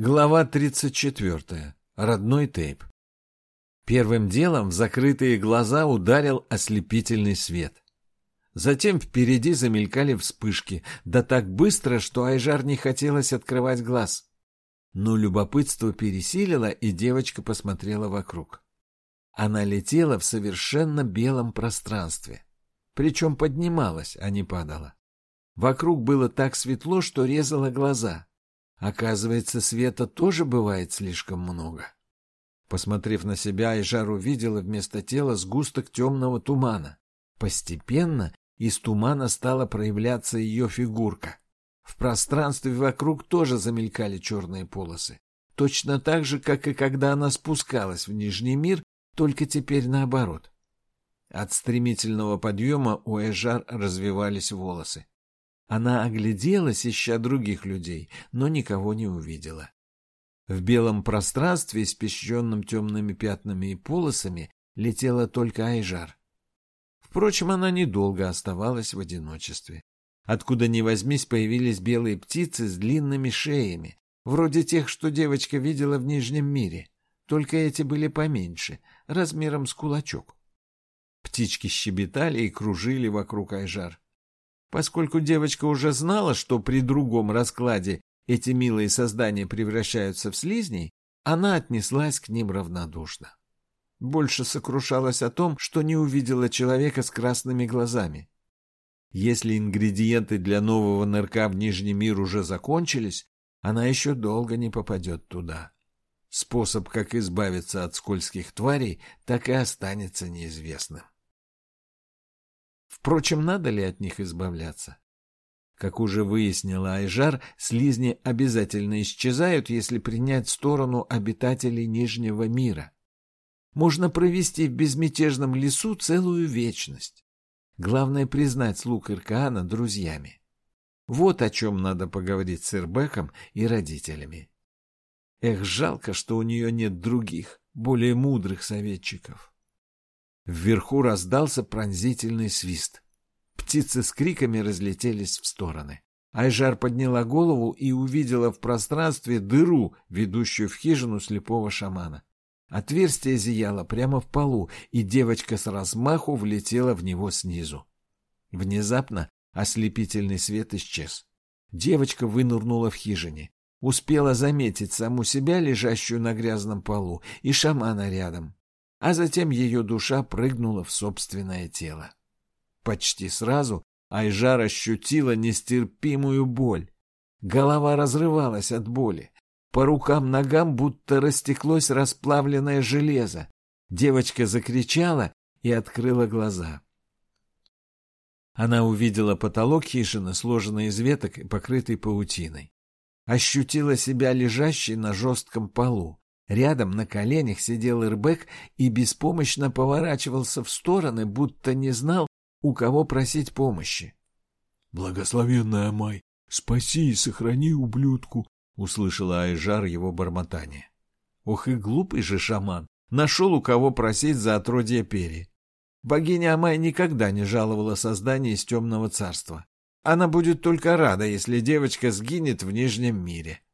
Глава 34. Родной тейп. Первым делом в закрытые глаза ударил ослепительный свет. Затем впереди замелькали вспышки, да так быстро, что Айжар не хотелось открывать глаз. Но любопытство пересилило, и девочка посмотрела вокруг. Она летела в совершенно белом пространстве. Причем поднималась, а не падала. Вокруг было так светло, что резало глаза — Оказывается, света тоже бывает слишком много. Посмотрев на себя, Айжар увидела вместо тела сгусток темного тумана. Постепенно из тумана стала проявляться ее фигурка. В пространстве вокруг тоже замелькали черные полосы. Точно так же, как и когда она спускалась в Нижний мир, только теперь наоборот. От стремительного подъема у Эжар развивались волосы. Она огляделась, ища других людей, но никого не увидела. В белом пространстве, испещренном темными пятнами и полосами, летела только Айжар. Впрочем, она недолго оставалась в одиночестве. Откуда ни возьмись, появились белые птицы с длинными шеями, вроде тех, что девочка видела в Нижнем мире. Только эти были поменьше, размером с кулачок. Птички щебетали и кружили вокруг Айжар. Поскольку девочка уже знала, что при другом раскладе эти милые создания превращаются в слизней, она отнеслась к ним равнодушно. Больше сокрушалась о том, что не увидела человека с красными глазами. Если ингредиенты для нового нырка в Нижний мир уже закончились, она еще долго не попадет туда. Способ, как избавиться от скользких тварей, так и останется неизвестным. Впрочем, надо ли от них избавляться? Как уже выяснила Айжар, слизни обязательно исчезают, если принять сторону обитателей Нижнего мира. Можно провести в безмятежном лесу целую вечность. Главное признать слуг Иркаана друзьями. Вот о чем надо поговорить с Ирбеком и родителями. Эх, жалко, что у нее нет других, более мудрых советчиков. Вверху раздался пронзительный свист. Птицы с криками разлетелись в стороны. Айжар подняла голову и увидела в пространстве дыру, ведущую в хижину слепого шамана. Отверстие зияло прямо в полу, и девочка с размаху влетела в него снизу. Внезапно ослепительный свет исчез. Девочка вынырнула в хижине. Успела заметить саму себя, лежащую на грязном полу, и шамана рядом а затем ее душа прыгнула в собственное тело. Почти сразу Айжар ощутила нестерпимую боль. Голова разрывалась от боли. По рукам-ногам будто растеклось расплавленное железо. Девочка закричала и открыла глаза. Она увидела потолок хижины, сложенный из веток и покрытый паутиной. Ощутила себя лежащей на жестком полу. Рядом на коленях сидел Ирбек и беспомощно поворачивался в стороны, будто не знал, у кого просить помощи. — Благословенная Май, спаси и сохрани ублюдку! — услышала Айжар его бормотание. Ох и глупый же шаман! Нашел у кого просить за отродье перья. Богиня Амай никогда не жаловала создание из темного царства. Она будет только рада, если девочка сгинет в Нижнем мире. —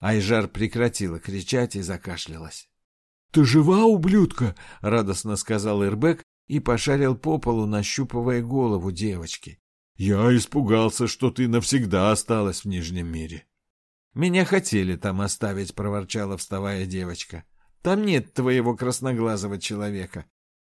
Айжар прекратила кричать и закашлялась. — Ты жива, ублюдка? — радостно сказал Ирбек и пошарил по полу, нащупывая голову девочки. — Я испугался, что ты навсегда осталась в Нижнем мире. — Меня хотели там оставить, — проворчала вставая девочка. — Там нет твоего красноглазого человека.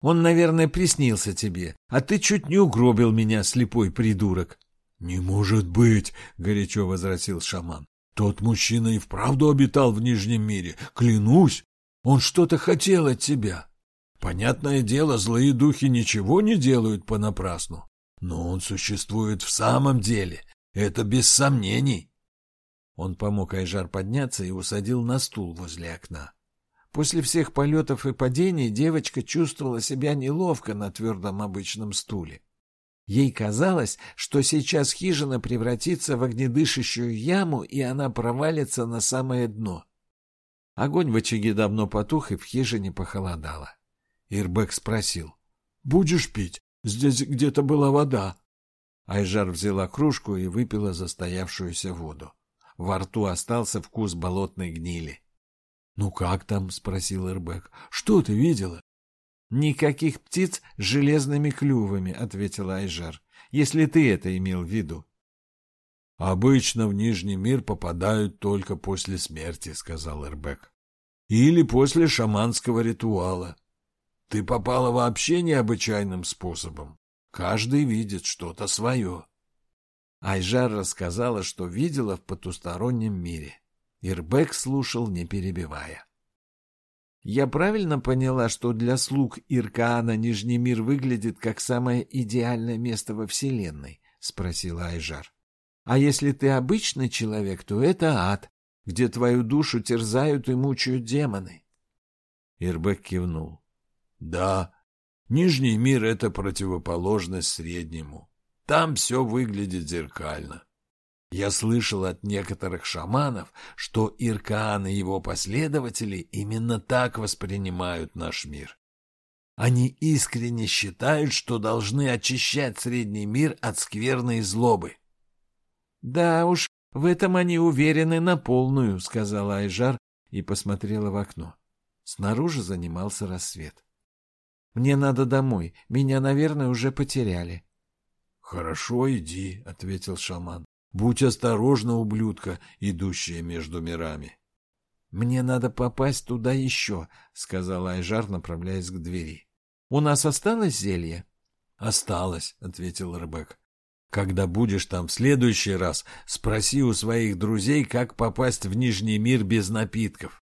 Он, наверное, приснился тебе, а ты чуть не угробил меня, слепой придурок. — Не может быть, — горячо возразил шаман. Тот мужчина и вправду обитал в Нижнем мире, клянусь. Он что-то хотел от тебя. Понятное дело, злые духи ничего не делают понапрасну. Но он существует в самом деле. Это без сомнений. Он помог Айжар подняться и усадил на стул возле окна. После всех полетов и падений девочка чувствовала себя неловко на твердом обычном стуле. Ей казалось, что сейчас хижина превратится в огнедышащую яму, и она провалится на самое дно. Огонь в очаге давно потух, и в хижине похолодало. Ирбек спросил. — Будешь пить? Здесь где-то была вода. Айжар взяла кружку и выпила застоявшуюся воду. Во рту остался вкус болотной гнили. «Ну как там?» — спросил Эрбек. «Что ты видела?» «Никаких птиц с железными клювами», — ответила Айжар, — «если ты это имел в виду». «Обычно в Нижний мир попадают только после смерти», — сказал Эрбек. «Или после шаманского ритуала. Ты попала вообще необычайным способом. Каждый видит что-то свое». Айжар рассказала, что видела в потустороннем мире. Ирбек слушал, не перебивая. «Я правильно поняла, что для слуг Иркаана Нижний мир выглядит как самое идеальное место во Вселенной?» — спросила Айжар. «А если ты обычный человек, то это ад, где твою душу терзают и мучают демоны». Ирбек кивнул. «Да, Нижний мир — это противоположность среднему. Там все выглядит зеркально. Я слышал от некоторых шаманов, что Иркаан и его последователи именно так воспринимают наш мир. Они искренне считают, что должны очищать средний мир от скверной злобы. — Да уж, в этом они уверены на полную, — сказала Айжар и посмотрела в окно. Снаружи занимался рассвет. — Мне надо домой, меня, наверное, уже потеряли. — Хорошо, иди, — ответил шаман. Будь осторожна, ублюдка, идущая между мирами. — Мне надо попасть туда еще, — сказал Айжар, направляясь к двери. — У нас осталось зелье? — Осталось, — ответил Рыбек. — Когда будешь там в следующий раз, спроси у своих друзей, как попасть в Нижний мир без напитков.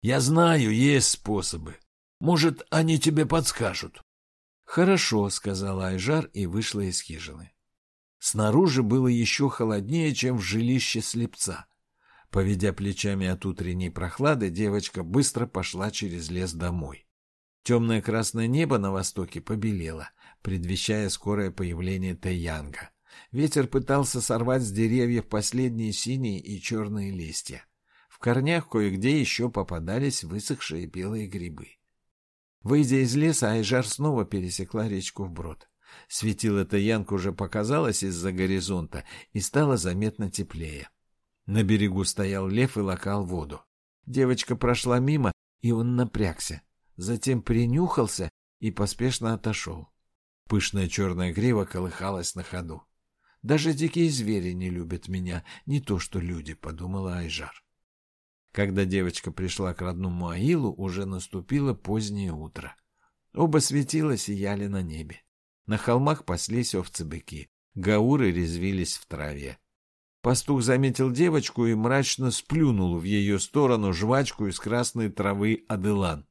Я знаю, есть способы. Может, они тебе подскажут. — Хорошо, — сказала Айжар и вышла из хижины. Снаружи было еще холоднее, чем в жилище слепца. Поведя плечами от утренней прохлады, девочка быстро пошла через лес домой. Темное красное небо на востоке побелело, предвещая скорое появление Тэйянга. Ветер пытался сорвать с деревьев последние синие и черные листья. В корнях кое-где еще попадались высохшие белые грибы. Выйдя из леса, Айжар снова пересекла речку вброд. Светило-то Янг уже показалось из-за горизонта и стало заметно теплее. На берегу стоял лев и лакал воду. Девочка прошла мимо, и он напрягся. Затем принюхался и поспешно отошел. Пышная черная грива колыхалась на ходу. «Даже дикие звери не любят меня, не то что люди», — подумала Айжар. Когда девочка пришла к родному Аилу, уже наступило позднее утро. Оба светила сияли на небе. На холмах паслись овцы-быки. Гауры резвились в траве. Пастух заметил девочку и мрачно сплюнул в ее сторону жвачку из красной травы Аделан.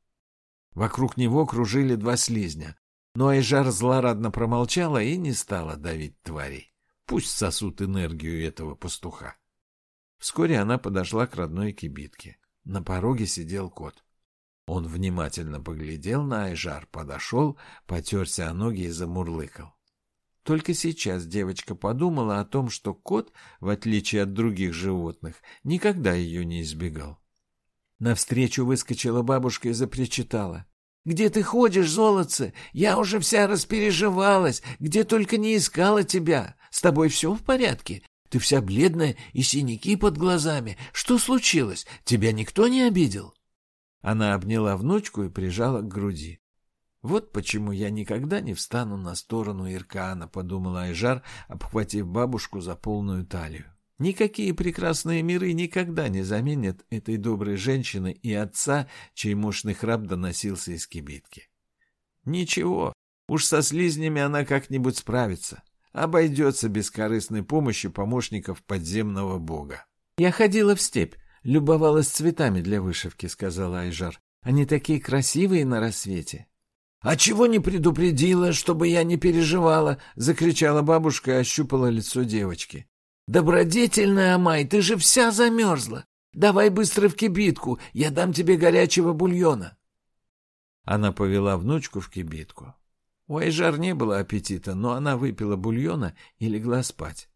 Вокруг него кружили два слизня, но Айжар злорадно промолчала и не стала давить тварей. Пусть сосут энергию этого пастуха. Вскоре она подошла к родной кибитке. На пороге сидел кот. Он внимательно поглядел на Айжар, подошел, потерся о ноги и замурлыкал. Только сейчас девочка подумала о том, что кот, в отличие от других животных, никогда ее не избегал. Навстречу выскочила бабушка и запричитала. «Где ты ходишь, золотце? Я уже вся распереживалась, где только не искала тебя. С тобой все в порядке? Ты вся бледная и синяки под глазами. Что случилось? Тебя никто не обидел?» Она обняла внучку и прижала к груди. «Вот почему я никогда не встану на сторону Иркана», — подумала Айжар, обхватив бабушку за полную талию. «Никакие прекрасные миры никогда не заменят этой доброй женщины и отца, чей мощный храп доносился из кибитки. Ничего, уж со слизнями она как-нибудь справится, обойдется без корыстной помощи помощников подземного бога». «Я ходила в степь, любовалась цветами для вышивки», — сказала Айжар. «Они такие красивые на рассвете». «А чего не предупредила, чтобы я не переживала?» — закричала бабушка и ощупала лицо девочки. «Добродетельная Амай, ты же вся замерзла! Давай быстро в кибитку, я дам тебе горячего бульона!» Она повела внучку в кибитку. У Айжар не было аппетита, но она выпила бульона и легла спать.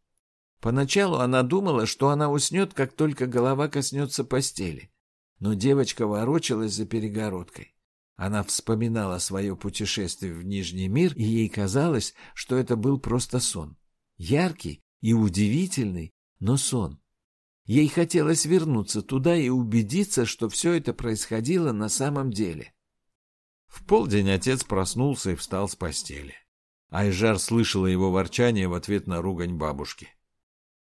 Поначалу она думала, что она уснет, как только голова коснется постели. Но девочка ворочалась за перегородкой. Она вспоминала свое путешествие в Нижний мир, и ей казалось, что это был просто сон. Яркий и удивительный, но сон. Ей хотелось вернуться туда и убедиться, что все это происходило на самом деле. В полдень отец проснулся и встал с постели. Айжар слышала его ворчание в ответ на ругань бабушки.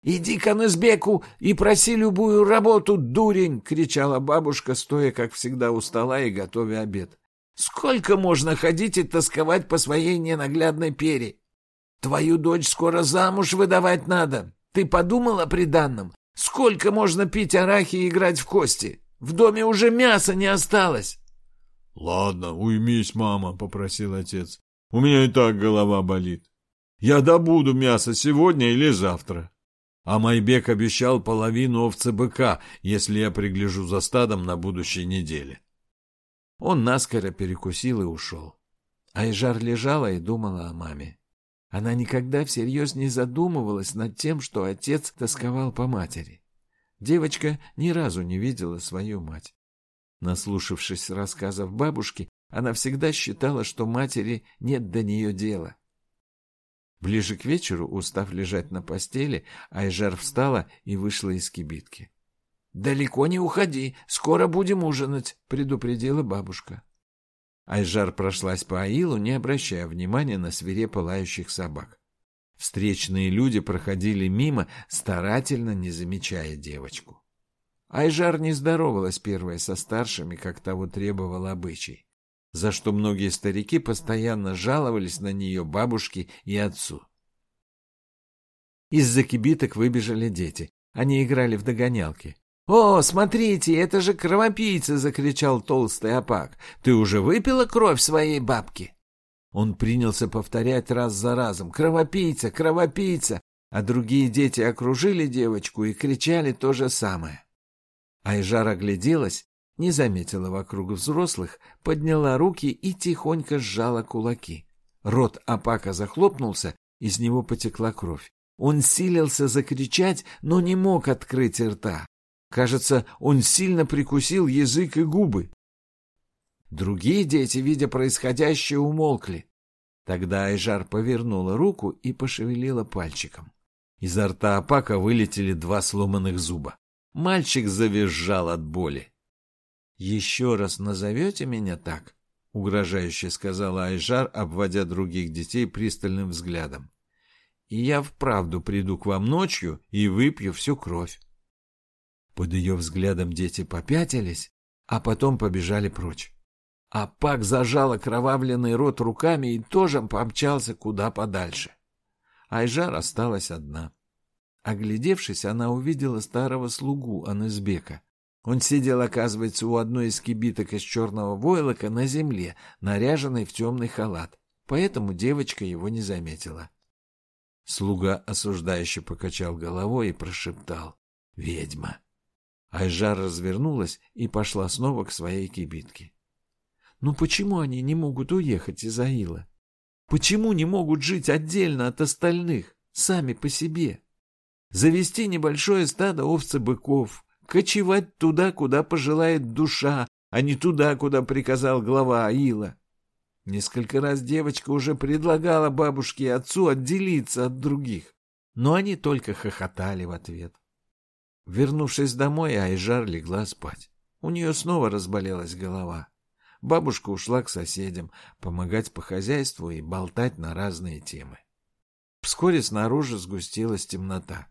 «Иди к Анызбеку и проси любую работу, дурень!» — кричала бабушка, стоя, как всегда, у стола и готовя обед. «Сколько можно ходить и тосковать по своей ненаглядной пере? Твою дочь скоро замуж выдавать надо. Ты подумал о приданном? Сколько можно пить арахи и играть в кости? В доме уже мяса не осталось!» «Ладно, уймись, мама», — попросил отец. «У меня и так голова болит. Я добуду мясо сегодня или завтра». А Майбек обещал половину овцы быка, если я пригляжу за стадом на будущей неделе. Он наскоро перекусил и ушел. Айжар лежала и думала о маме. Она никогда всерьез не задумывалась над тем, что отец тосковал по матери. Девочка ни разу не видела свою мать. Наслушавшись рассказов бабушки, она всегда считала, что матери нет до нее дела. Ближе к вечеру, устав лежать на постели, Айжар встала и вышла из кибитки. «Далеко не уходи, скоро будем ужинать», — предупредила бабушка. Айжар прошлась по Аилу, не обращая внимания на свирепо лающих собак. Встречные люди проходили мимо, старательно не замечая девочку. Айжар не здоровалась первая со старшими, как того требовал обычай за что многие старики постоянно жаловались на нее бабушке и отцу. Из-за кибиток выбежали дети. Они играли в догонялки. «О, смотрите, это же кровопийца!» — закричал толстый опак. «Ты уже выпила кровь своей бабки?» Он принялся повторять раз за разом «Кровопийца! Кровопийца!» А другие дети окружили девочку и кричали то же самое. Айжар огляделась не заметила вокруг взрослых, подняла руки и тихонько сжала кулаки. Рот Апака захлопнулся, из него потекла кровь. Он силился закричать, но не мог открыть рта. Кажется, он сильно прикусил язык и губы. Другие дети, видя происходящее, умолкли. Тогда Айжар повернула руку и пошевелила пальчиком. Изо рта Апака вылетели два сломанных зуба. Мальчик завизжал от боли. «Еще раз назовете меня так?» — угрожающе сказала Айжар, обводя других детей пристальным взглядом. «И я вправду приду к вам ночью и выпью всю кровь». Под ее взглядом дети попятились, а потом побежали прочь. А Пак зажал окровавленный рот руками и тоже помчался куда подальше. Айжар осталась одна. Оглядевшись, она увидела старого слугу Анызбека. Он сидел, оказывается, у одной из кибиток из черного войлока на земле, наряженный в темный халат. Поэтому девочка его не заметила. Слуга осуждающе покачал головой и прошептал «Ведьма». Айжар развернулась и пошла снова к своей кибитке. «Ну почему они не могут уехать из Аила? Почему не могут жить отдельно от остальных, сами по себе? Завести небольшое стадо овцы-быков, кочевать туда, куда пожелает душа, а не туда, куда приказал глава Аила. Несколько раз девочка уже предлагала бабушке и отцу отделиться от других, но они только хохотали в ответ. Вернувшись домой, Айжар легла спать. У нее снова разболелась голова. Бабушка ушла к соседям, помогать по хозяйству и болтать на разные темы. Вскоре снаружи сгустилась темнота.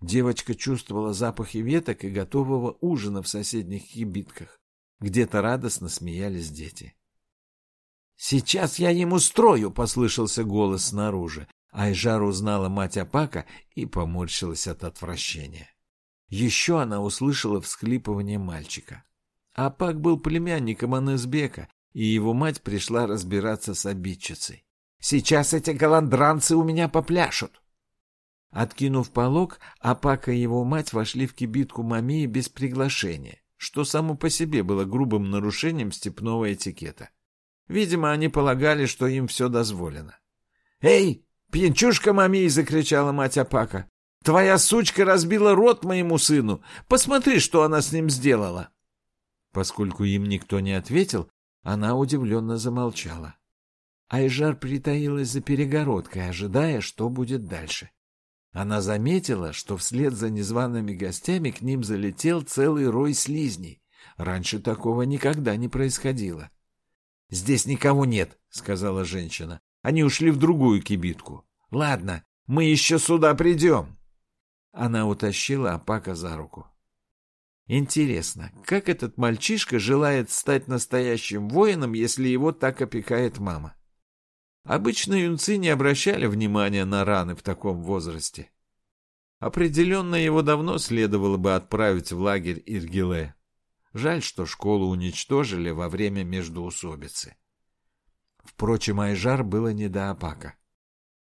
Девочка чувствовала запахи веток и готового ужина в соседних кибитках. Где-то радостно смеялись дети. «Сейчас я ему строю!» — послышался голос снаружи. Айжар узнала мать Апака и поморщилась от отвращения. Еще она услышала всхлипывание мальчика. Апак был племянником Анесбека, и его мать пришла разбираться с обидчицей. «Сейчас эти голландранцы у меня попляшут!» Откинув полог, Апака и его мать вошли в кибитку Мамии без приглашения, что само по себе было грубым нарушением степного этикета. Видимо, они полагали, что им все дозволено. «Эй, пьянчушка Мамии!» — закричала мать Апака. «Твоя сучка разбила рот моему сыну! Посмотри, что она с ним сделала!» Поскольку им никто не ответил, она удивленно замолчала. Айжар притаилась за перегородкой, ожидая, что будет дальше. Она заметила, что вслед за незваными гостями к ним залетел целый рой слизней. Раньше такого никогда не происходило. «Здесь никого нет», — сказала женщина. «Они ушли в другую кибитку. Ладно, мы еще сюда придем». Она утащила Апака за руку. Интересно, как этот мальчишка желает стать настоящим воином, если его так опекает мама? Обычно юнцы не обращали внимания на раны в таком возрасте. Определенно его давно следовало бы отправить в лагерь Иргиле. Жаль, что школу уничтожили во время междоусобицы. Впрочем, Айжар было не до опака.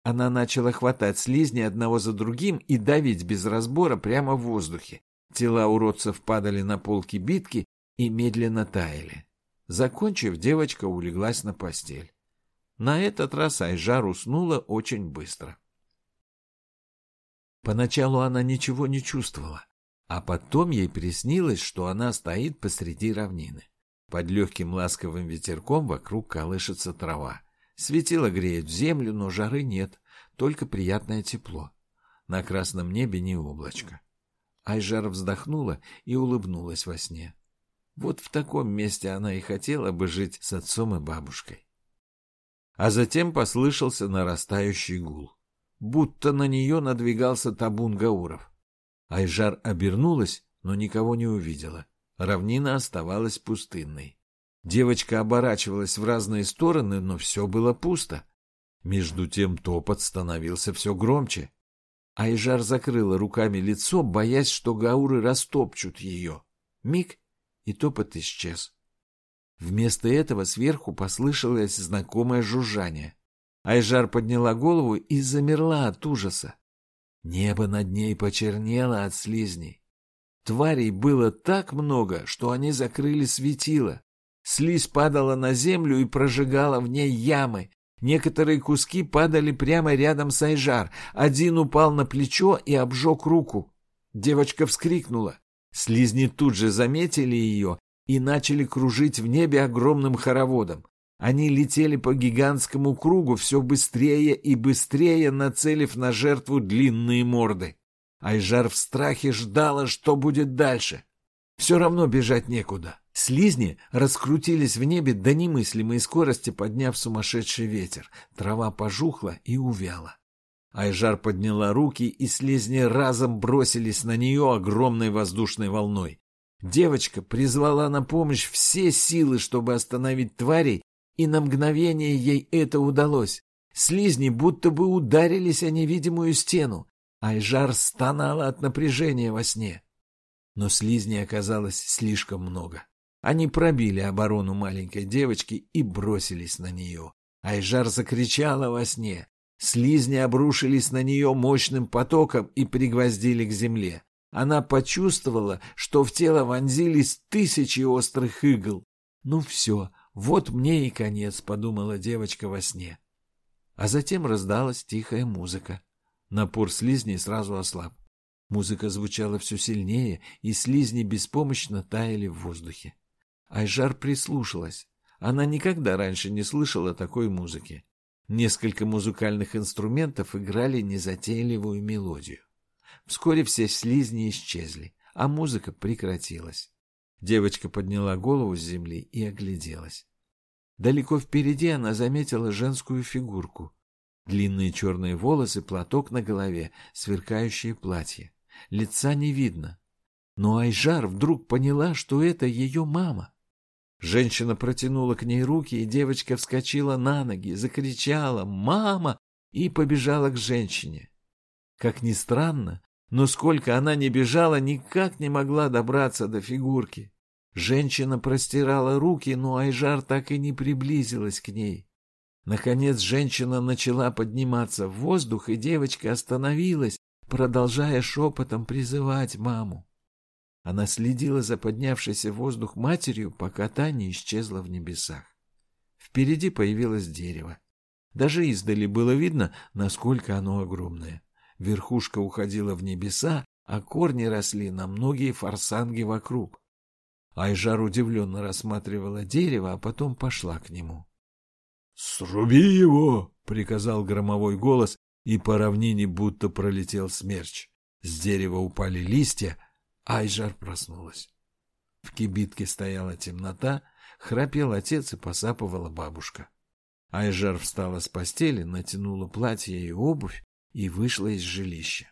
Она начала хватать слизни одного за другим и давить без разбора прямо в воздухе. Тела уродцев падали на полки битки и медленно таяли. Закончив, девочка улеглась на постель. На этот раз Айжар уснула очень быстро. Поначалу она ничего не чувствовала, а потом ей приснилось, что она стоит посреди равнины. Под легким ласковым ветерком вокруг колышется трава. Светило греет землю, но жары нет, только приятное тепло. На красном небе не облачко. Айжар вздохнула и улыбнулась во сне. Вот в таком месте она и хотела бы жить с отцом и бабушкой а затем послышался нарастающий гул. Будто на нее надвигался табун гауров. Айжар обернулась, но никого не увидела. Равнина оставалась пустынной. Девочка оборачивалась в разные стороны, но все было пусто. Между тем топот становился все громче. Айжар закрыла руками лицо, боясь, что гауры растопчут ее. Миг, и топот исчез. Вместо этого сверху послышалось знакомое жужжание. Айжар подняла голову и замерла от ужаса. Небо над ней почернело от слизней. Тварей было так много, что они закрыли светило. Слизь падала на землю и прожигала в ней ямы. Некоторые куски падали прямо рядом с Айжар. Один упал на плечо и обжег руку. Девочка вскрикнула. Слизни тут же заметили ее и начали кружить в небе огромным хороводом. Они летели по гигантскому кругу все быстрее и быстрее, нацелив на жертву длинные морды. Айжар в страхе ждала, что будет дальше. Все равно бежать некуда. Слизни раскрутились в небе до немыслимой скорости, подняв сумасшедший ветер. Трава пожухла и увяла. Айжар подняла руки, и слизни разом бросились на нее огромной воздушной волной. Девочка призвала на помощь все силы, чтобы остановить тварей, и на мгновение ей это удалось. Слизни будто бы ударились о невидимую стену. Айжар стонала от напряжения во сне. Но слизней оказалось слишком много. Они пробили оборону маленькой девочки и бросились на нее. Айжар закричала во сне. Слизни обрушились на нее мощным потоком и пригвоздили к земле. Она почувствовала, что в тело вонзились тысячи острых игл. «Ну все, вот мне и конец», — подумала девочка во сне. А затем раздалась тихая музыка. Напор слизней сразу ослаб. Музыка звучала все сильнее, и слизни беспомощно таяли в воздухе. Айжар прислушалась. Она никогда раньше не слышала такой музыки. Несколько музыкальных инструментов играли незатейливую мелодию. Вскоре все слизни исчезли, а музыка прекратилась. Девочка подняла голову с земли и огляделась. Далеко впереди она заметила женскую фигурку. Длинные черные волосы, платок на голове, сверкающее платье. Лица не видно. Но Айжар вдруг поняла, что это ее мама. Женщина протянула к ней руки, и девочка вскочила на ноги, закричала «Мама!» и побежала к женщине. Как ни странно, но сколько она ни бежала, никак не могла добраться до фигурки. Женщина простирала руки, но Айжар так и не приблизилась к ней. Наконец женщина начала подниматься в воздух, и девочка остановилась, продолжая шепотом призывать маму. Она следила за поднявшейся в воздух матерью, пока та не исчезла в небесах. Впереди появилось дерево. Даже издали было видно, насколько оно огромное. Верхушка уходила в небеса, а корни росли на многие форсанги вокруг. Айжар удивленно рассматривала дерево, а потом пошла к нему. — Сруби его! — приказал громовой голос, и по равнине будто пролетел смерч. С дерева упали листья, Айжар проснулась. В кибитке стояла темнота, храпел отец и посапывала бабушка. Айжар встала с постели, натянула платье и обувь и вышла из жилища.